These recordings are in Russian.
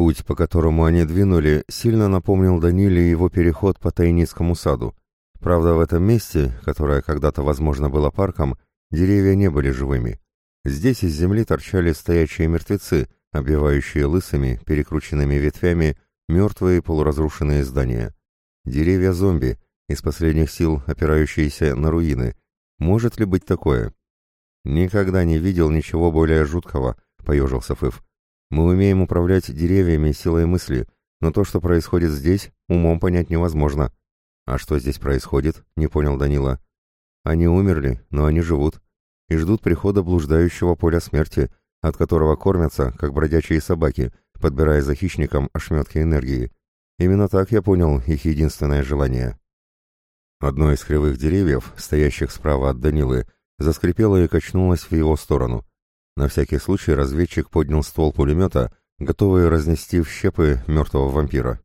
Путь, по которому они двинули, сильно напомнил Даниле его переход по Тайницкому саду. Правда, в этом месте, которое когда-то, возможно, было парком, деревья не были живыми. Здесь из земли торчали стоячие мертвецы, обвивающие лысыми, перекрученными ветвями мертвые полуразрушенные здания. Деревья-зомби, из последних сил опирающиеся на руины. Может ли быть такое? Никогда не видел ничего более жуткого, поежился Фыв. Мы умеем управлять деревьями силой мысли, но то, что происходит здесь, умом понять невозможно. А что здесь происходит? Не понял Данила. Они умерли, но они живут и ждут прихода блуждающего поля смерти, от которого кормятся, как бродячие собаки, подбирая за хищником ошметки энергии. Именно так я понял их единственное желание. Одно из кривых деревьев, стоящих справа от Данилы, заскрипело и качнулось в его сторону. На всякий случай разведчик поднял ствол пулемета, готовый разнести в щепы мертвого вампира.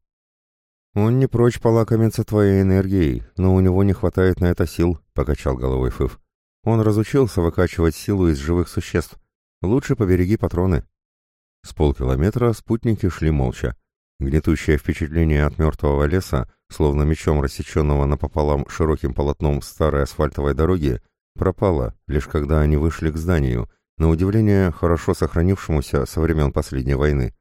«Он не прочь полакомиться твоей энергией, но у него не хватает на это сил», — покачал головой Фыв. Он разучился выкачивать силу из живых существ. Лучше побереги патроны. С полкилометра спутники шли молча. Гнетущее впечатление от мертвого леса, словно мечом рассеченного напополам широким полотном старой асфальтовой дороги, пропало, лишь когда они вышли к зданию, на удивление хорошо сохранившемуся со времен последней войны.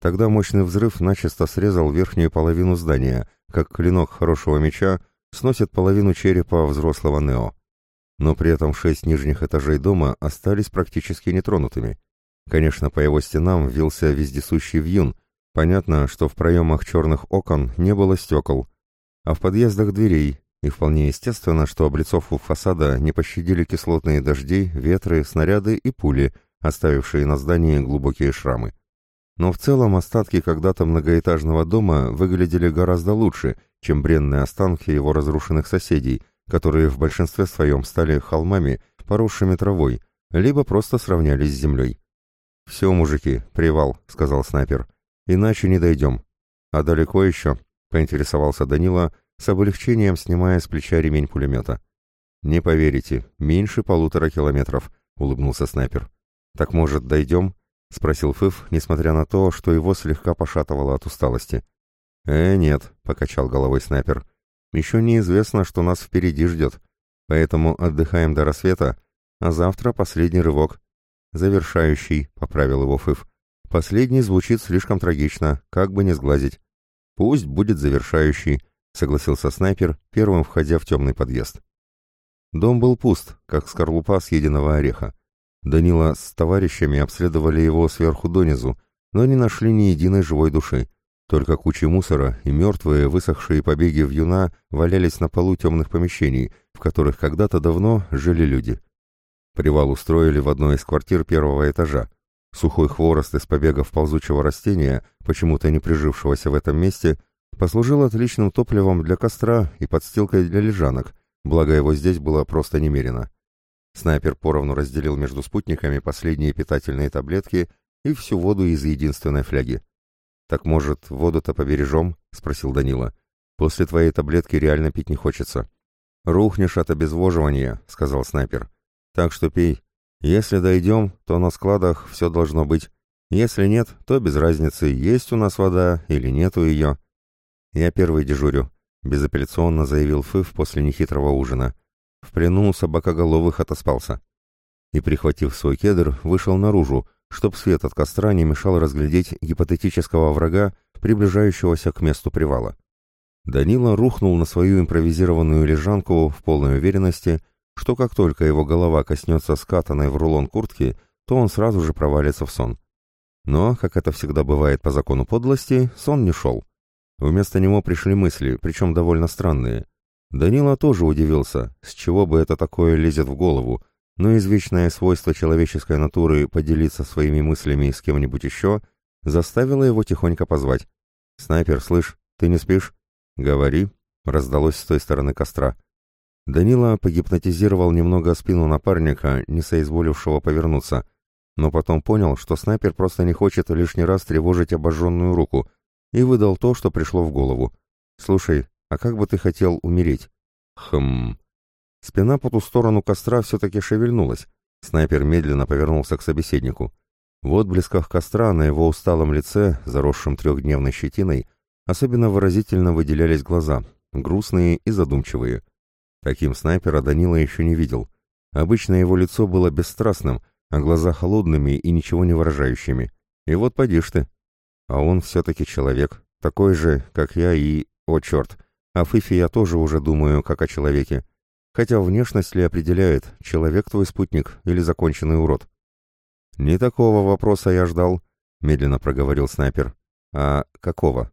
Тогда мощный взрыв начисто срезал верхнюю половину здания, как клинок хорошего меча сносит половину черепа взрослого Нео но при этом шесть нижних этажей дома остались практически нетронутыми. Конечно, по его стенам вился вездесущий вьюн, понятно, что в проемах черных окон не было стекол, а в подъездах дверей, и вполне естественно, что облицовку фасада не пощадили кислотные дожди, ветры, снаряды и пули, оставившие на здании глубокие шрамы. Но в целом остатки когда-то многоэтажного дома выглядели гораздо лучше, чем бренные останки его разрушенных соседей, которые в большинстве своем стали холмами, поросшими травой, либо просто сравнялись с землей. «Все, мужики, привал», — сказал снайпер. «Иначе не дойдем». «А далеко еще?» — поинтересовался Данила, с облегчением снимая с плеча ремень пулемета. «Не поверите, меньше полутора километров», — улыбнулся снайпер. «Так, может, дойдем?» — спросил Фыф, несмотря на то, что его слегка пошатывало от усталости. «Э, нет», — покачал головой снайпер. Еще неизвестно, что нас впереди ждет, поэтому отдыхаем до рассвета, а завтра последний рывок. Завершающий, поправил его Фыф. Последний звучит слишком трагично, как бы не сглазить. Пусть будет завершающий, согласился снайпер, первым входя в темный подъезд. Дом был пуст, как скорлупа съеденного ореха. Данила с товарищами обследовали его сверху донизу, но не нашли ни единой живой души. Только кучи мусора и мертвые, высохшие побеги вьюна валялись на полу темных помещений, в которых когда-то давно жили люди. Привал устроили в одной из квартир первого этажа. Сухой хворост из побегов ползучего растения, почему-то не прижившегося в этом месте, послужил отличным топливом для костра и подстилкой для лежанок, благо его здесь было просто немерено. Снайпер поровну разделил между спутниками последние питательные таблетки и всю воду из единственной фляги. «Так, может, воду-то побережем?» — спросил Данила. «После твоей таблетки реально пить не хочется». «Рухнешь от обезвоживания», — сказал снайпер. «Так что пей. Если дойдем, то на складах все должно быть. Если нет, то без разницы, есть у нас вода или нету ее». «Я первый дежурю», — безапелляционно заявил Фыв после нехитрого ужина. В плену собакоголовых отоспался. И, прихватив свой кедр, вышел наружу, чтоб свет от костра не мешал разглядеть гипотетического врага, приближающегося к месту привала. Данила рухнул на свою импровизированную лежанку в полной уверенности, что как только его голова коснется скатанной в рулон куртки, то он сразу же провалится в сон. Но, как это всегда бывает по закону подлости, сон не шел. Вместо него пришли мысли, причем довольно странные. Данила тоже удивился, с чего бы это такое лезет в голову, но извечное свойство человеческой натуры поделиться своими мыслями с кем-нибудь еще заставило его тихонько позвать. «Снайпер, слышь, ты не спишь?» «Говори», — раздалось с той стороны костра. Данила погипнотизировал немного спину напарника, не соизволившего повернуться, но потом понял, что снайпер просто не хочет лишний раз тревожить обожженную руку, и выдал то, что пришло в голову. «Слушай, а как бы ты хотел умереть?» «Хм...» Спина по ту сторону костра все-таки шевельнулась. Снайпер медленно повернулся к собеседнику. В отблесках костра на его усталом лице, заросшем трехдневной щетиной, особенно выразительно выделялись глаза, грустные и задумчивые. Таким снайпера Данила еще не видел. Обычно его лицо было бесстрастным, а глаза холодными и ничего не выражающими. И вот поди ты. А он все-таки человек, такой же, как я и... О, черт! О Фифе я тоже уже думаю, как о человеке. Хотя внешность ли определяет, человек твой спутник или законченный урод? «Не такого вопроса я ждал», — медленно проговорил снайпер. «А какого?»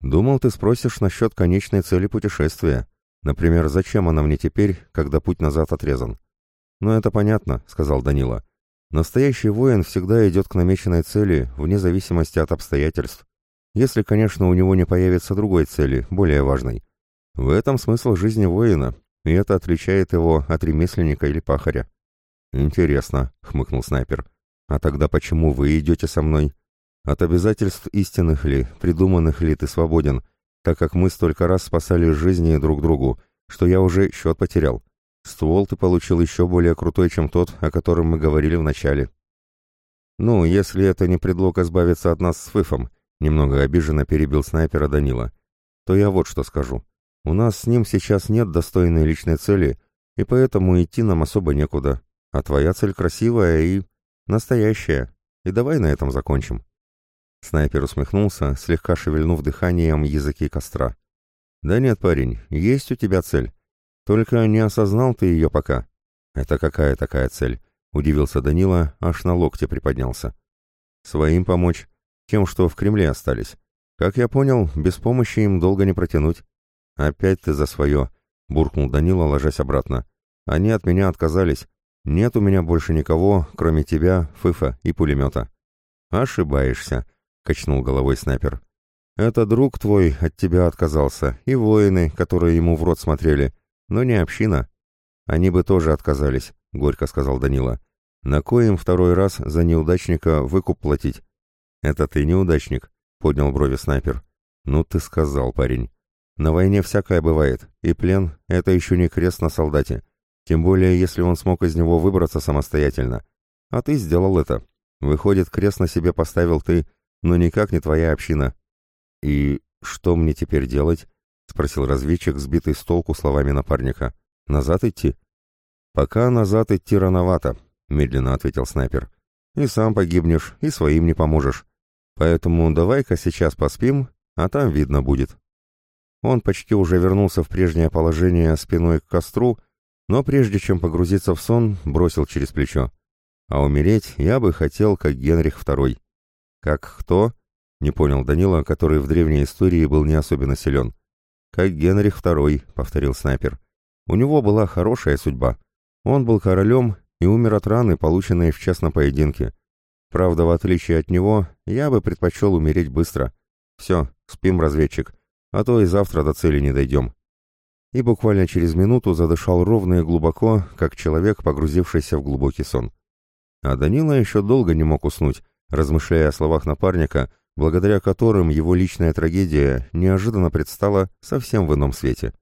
«Думал, ты спросишь насчет конечной цели путешествия. Например, зачем она мне теперь, когда путь назад отрезан?» «Ну, это понятно», — сказал Данила. «Настоящий воин всегда идет к намеченной цели, вне зависимости от обстоятельств. Если, конечно, у него не появится другой цели, более важной. В этом смысл жизни воина, и это отличает его от ремесленника или пахаря». «Интересно», — хмыкнул снайпер. А тогда почему вы идете со мной? От обязательств истинных ли, придуманных ли ты свободен, так как мы столько раз спасали жизни друг другу, что я уже счет потерял. Ствол ты получил еще более крутой, чем тот, о котором мы говорили в начале. Ну, если это не предлог избавиться от нас с Фыфом, немного обиженно перебил снайпера Данила, то я вот что скажу. У нас с ним сейчас нет достойной личной цели, и поэтому идти нам особо некуда. А твоя цель красивая и... Настоящая. И давай на этом закончим. Снайпер усмехнулся, слегка шевельнув дыханием языки костра. Да нет, парень, есть у тебя цель. Только не осознал ты ее пока. Это какая такая цель? Удивился Данила, аж на локте приподнялся. Своим помочь. Тем, что в Кремле остались. Как я понял, без помощи им долго не протянуть. Опять ты за свое, буркнул Данила, ложась обратно. Они от меня отказались, нет у меня больше никого, кроме тебя, Фыфа и пулемета. Ошибаешься, качнул головой снайпер. Это друг твой от тебя отказался, и воины, которые ему в рот смотрели, но не община. Они бы тоже отказались, горько сказал Данила. На коем второй раз за неудачника выкуп платить? Это ты неудачник, поднял брови снайпер. Ну ты сказал, парень. На войне всякое бывает, и плен — это еще не крест на солдате. Тем более, если он смог из него выбраться самостоятельно. А ты сделал это. Выходит, крест на себе поставил ты, но никак не твоя община. И что мне теперь делать? Спросил разведчик, сбитый с толку словами напарника. Назад идти? Пока назад идти рановато, медленно ответил снайпер. И сам погибнешь, и своим не поможешь. Поэтому давай-ка сейчас поспим, а там видно будет. Он почти уже вернулся в прежнее положение спиной к костру, но прежде чем погрузиться в сон, бросил через плечо. А умереть я бы хотел, как Генрих II. Как кто? Не понял Данила, который в древней истории был не особенно силен. Как Генрих II, повторил снайпер. У него была хорошая судьба. Он был королем и умер от раны, полученной в частном поединке. Правда, в отличие от него, я бы предпочел умереть быстро. Все, спим, разведчик, а то и завтра до цели не дойдем и буквально через минуту задышал ровно и глубоко, как человек, погрузившийся в глубокий сон. А Данила еще долго не мог уснуть, размышляя о словах напарника, благодаря которым его личная трагедия неожиданно предстала совсем в ином свете.